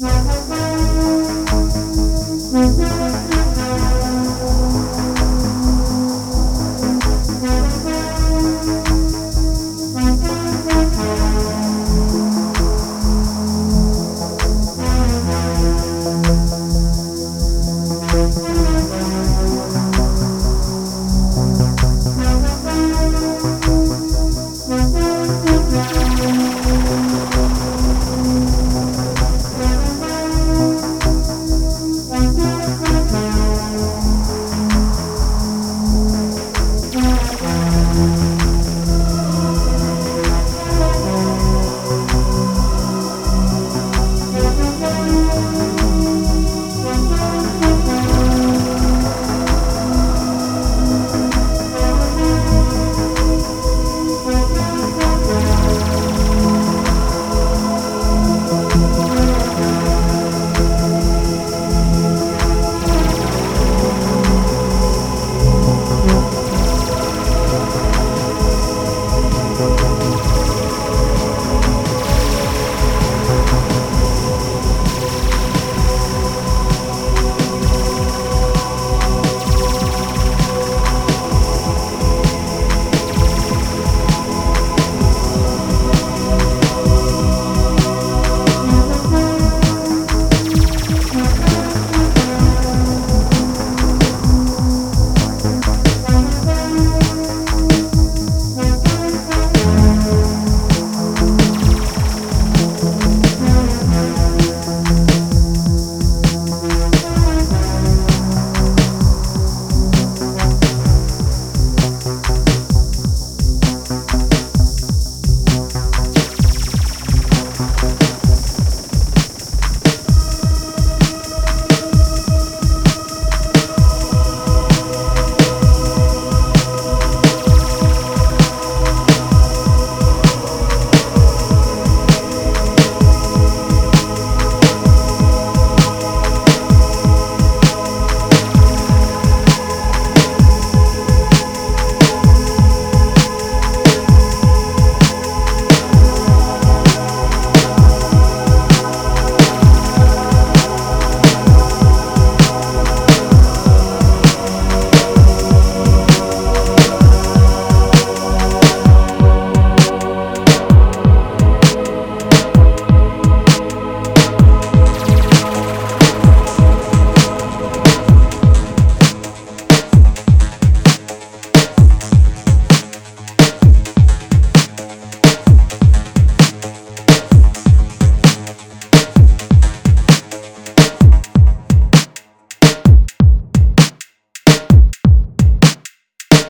Peace.